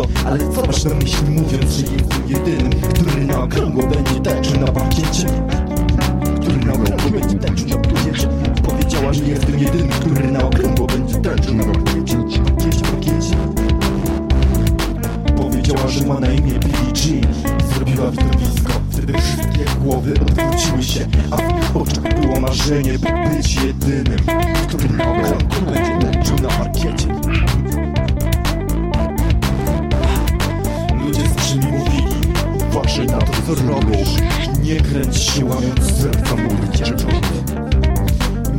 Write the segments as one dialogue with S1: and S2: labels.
S1: to, ale co masz na myśli mówiąc, że jestem jedynym Który na okrągło będzie tańczył na parkiecie? Który na okrągło będzie tańczył na parkiecie? Powiedziała, że jestem jedynym, który na okrągło będzie tańczył na parkiecie? Parkiecie, Powiedziała, że ma na imię Billie Jean. Zrobiła widowisko, wtedy wszystkie głowy odwróciły się A w oczach było marzenie, by być jedynym robisz? Nie kręć się, łamiąc serca młodych dziewcząt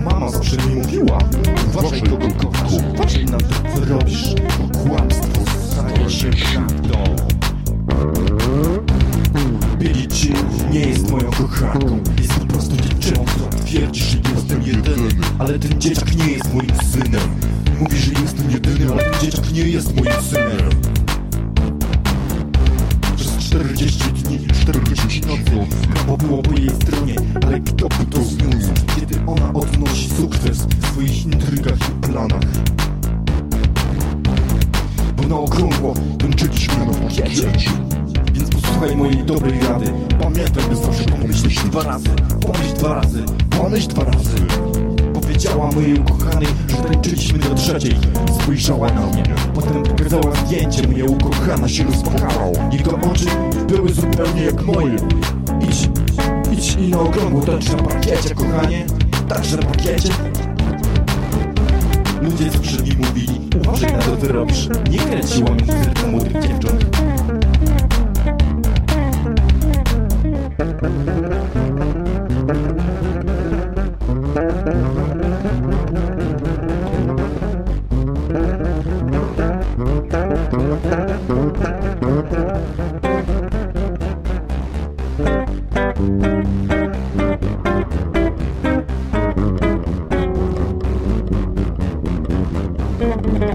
S1: Mama zawsze mi mówiła Uważaj kogo kochasz Uważaj na to, co robisz. Bo kłamstwo staje się prawdą. Billie Jean nie jest moją kochanką. Jest po prostu dziewczyną, która twierdzi, że jestem jedyny. Ale ten dzieciak nie jest moim synem. Mówi, że jestem jedyny, ale ten dzieciak nie jest moim synem w swoich intrygach i planach. Bo na okrągło kończyliśmy na pakiecie Więc posłuchaj mojej dobrej rady. Pamiętaj, by zawsze pomyśleć dwa razy. Pomyśl dwa razy, pomyśl dwa razy. Powiedziała mojej ukochanej, że tańczyliśmy do trzeciej Spojrzała na mnie, potem pokazała zdjęcie. Moja ukochana się rozpłakała. Jego oczy były zupełnie jak moje. Idź, idź i na okrągło tańcz na parkiecie, kochanie. Tańcz na parkiecie Ludzie zawsze mi mówili Uważaj na to, co robisz Nie kręciła mi serca młodych dziewcząt